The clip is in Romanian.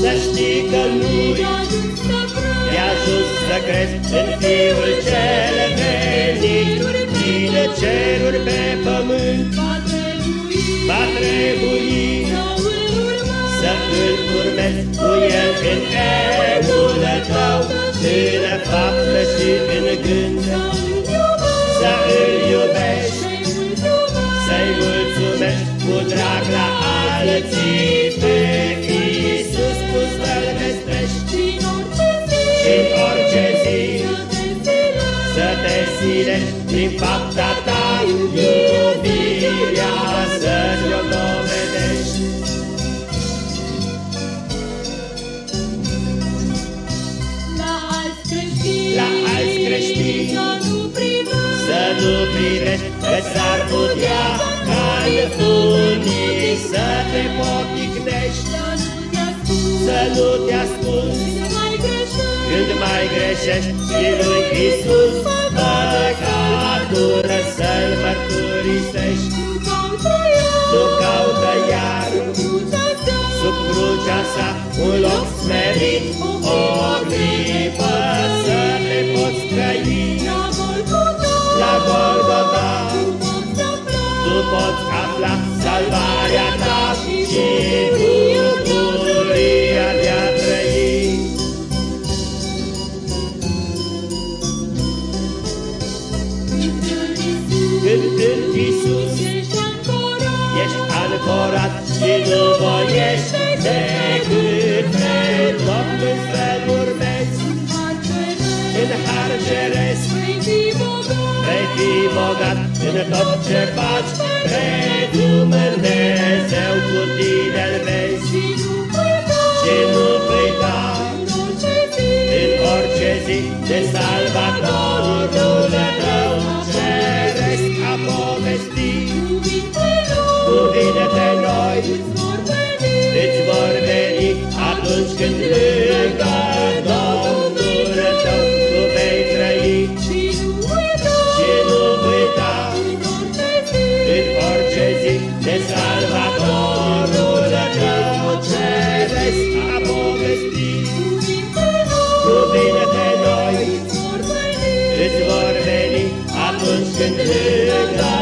Să știi că nu-i de ajuns să crezi în Fiul cel venit, Cine ceruri pe pământ va trebui să îl urmezi cu el în eul tău, în faptă și în gând. Să îl iubești, să-i mulțumești cu drag la alții să te silești prin fapta ta iubirea să-ți o dovedești. La alți creștini Să nu privești că s-ar putea ca unii să te poticnești Să nu te ascunzi când mai greșești și lui Iisus păcatul să-l mărturisești. Tu caută iar sub crucea sa un loc smerit O clipă să te poți trăi. La Golgota tu poți afla salvarea ancorat și nu voiești decât pe Domnul să-L urmezi. În har ceresc vei fi bogat în tot ce faci, pe Dumnezeu cu tine-L vezi. Și nu uita în orice zi de s-ar vor veni atunci când lângă